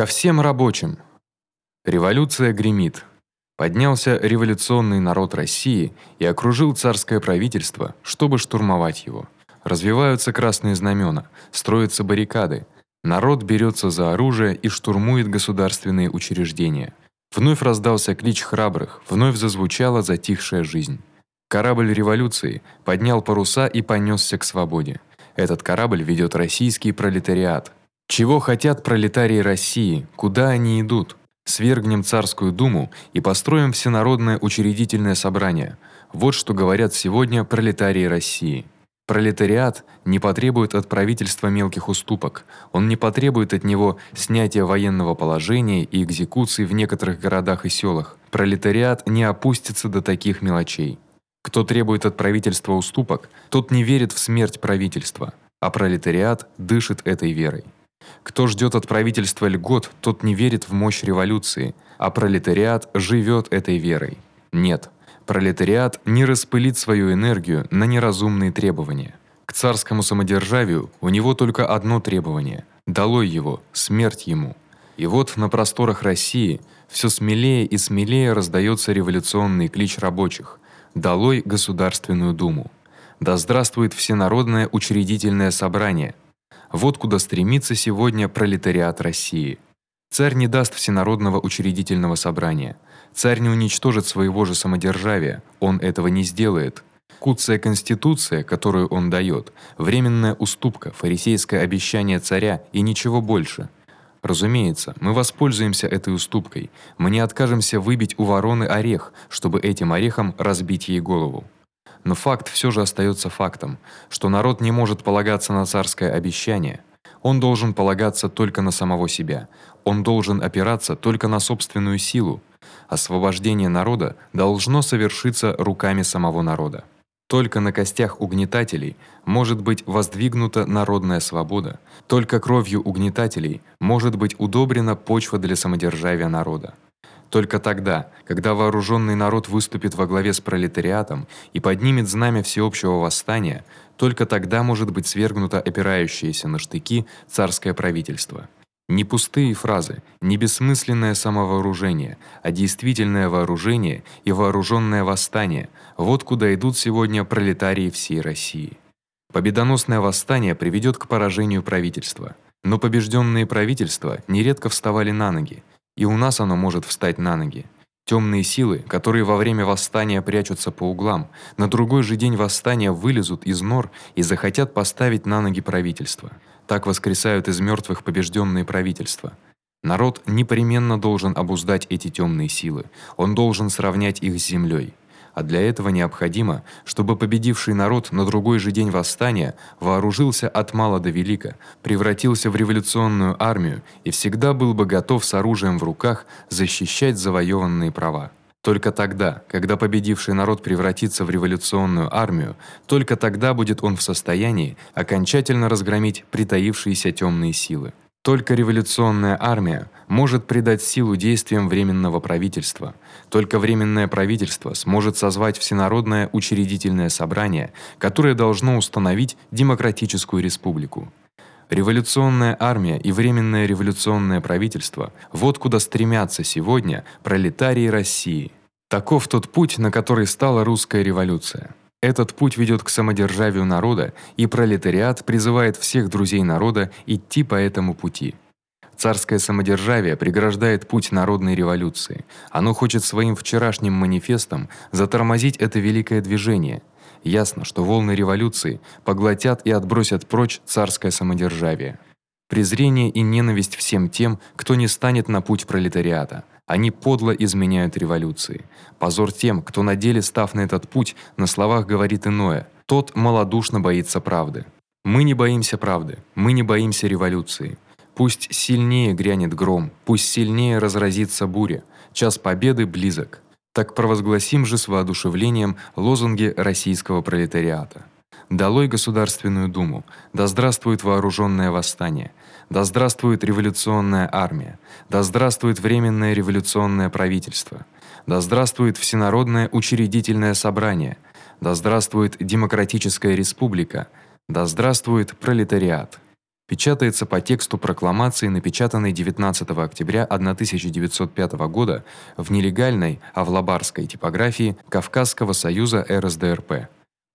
Ко всем рабочим. Революция гремит. Поднялся революционный народ России и окружил царское правительство, чтобы штурмовать его. Развиваются красные знамена, строятся баррикады. Народ берется за оружие и штурмует государственные учреждения. Вновь раздался клич храбрых, вновь зазвучала затихшая жизнь. Корабль революции поднял паруса и понесся к свободе. Этот корабль ведет российский пролетариат. Чего хотят пролетарии России? Куда они идут? Свергнем царскую думу и построим всенародное учредительное собрание. Вот что говорят сегодня пролетарии России. Пролетариат не потребует от правительства мелких уступок. Он не потребует от него снятия военного положения и экзекуций в некоторых городах и селах. Пролетариат не опустится до таких мелочей. Кто требует от правительства уступок, тот не верит в смерть правительства, а пролетариат дышит этой верой. Кто ждет от правительства льгот, тот не верит в мощь революции, а пролетариат живет этой верой. Нет, пролетариат не распылит свою энергию на неразумные требования. К царскому самодержавию у него только одно требование: долой его, смерть ему. И вот на просторах России все смелее и смелее раздаётся революционный клич рабочих: долой Государственную Думу. Да здравствует всенародное учредительное собрание. Вот куда стремится сегодня пролетариат России. Царь не даст всенародного учредительного собрания. Царь не уничтожит своего же самодержавия, он этого не сделает. Куцая конституция, которую он даёт, временная уступка, фарисейское обещание царя и ничего больше. Разумеется, мы воспользуемся этой уступкой. Мы не откажемся выбить у вороны орех, чтобы этим орехом разбить ей голову. Но факт всё же остаётся фактом, что народ не может полагаться на царское обещание. Он должен полагаться только на самого себя. Он должен опираться только на собственную силу. Освобождение народа должно совершиться руками самого народа. Только на костях угнетателей может быть воздвигнута народная свобода. Только кровью угнетателей может быть удобрена почва для самодержавия народа. Только тогда, когда вооружённый народ выступит во главе с пролетариатом и поднимет знамя всеобщего восстания, только тогда может быть свергнуто опирающееся на штыки царское правительство. Не пустые фразы, не бессмысленное самовооружение, а действительное вооружение и вооружённое восстание вот куда идут сегодня пролетарии всей России. Победоносное восстание приведёт к поражению правительства. Но побеждённые правительства нередко вставали на ноги, и у нас оно может встать на ноги. Тёмные силы, которые во время восстания прячутся по углам, на другой же день восстания вылезут из нор и захотят поставить на ноги правительство. Так воскресают из мёртвых побеждённые правительства. Народ непременно должен обуздать эти тёмные силы. Он должен сравнять их с землёй а для этого необходимо, чтобы победивший народ на другой же день восстания вооружился от мала до велика, превратился в революционную армию и всегда был бы готов с оружием в руках защищать завоеванные права. Только тогда, когда победивший народ превратится в революционную армию, только тогда будет он в состоянии окончательно разгромить притаившиеся тёмные силы. Только революционная армия может придать силу действиям временного правительства. Только временное правительство сможет созвать всенародное учредительное собрание, которое должно установить демократическую республику. Революционная армия и временное революционное правительство вот куда стремятся сегодня пролетарии России. Таков тот путь, на который стала русская революция. Этот путь ведёт к самодержавию народа, и пролетариат призывает всех друзей народа идти по этому пути. Царское самодержавие преграждает путь народной революции. Оно хочет своим вчерашним манифестом затормозить это великое движение. Ясно, что волны революции поглотят и отбросят прочь царское самодержавие. Презрение и ненависть всем тем, кто не станет на путь пролетариата. Они подло изменяют революции. Позор тем, кто на деле, став на этот путь, на словах говорит иное. Тот малодушно боится правды. Мы не боимся правды. Мы не боимся революции. Пусть сильнее грянет гром, пусть сильнее разразится буря. Час победы близок. Так провозгласим же с воодушевлением лозунги российского пролетариата. Долой Государственную Думу. Да здравствует вооружённое восстание. Да здравствует революционная армия. Да здравствует временное революционное правительство. Да здравствует всенародное учредительное собрание. Да здравствует демократическая республика. Да здравствует пролетариат. печатается по тексту прокламации, напечатанной 19 октября 1905 года в нелегальной авлабарской типографии Кавказского союза РСДРП.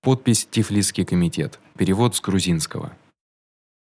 Подпись Тифлисский комитет. Перевод с грузинского.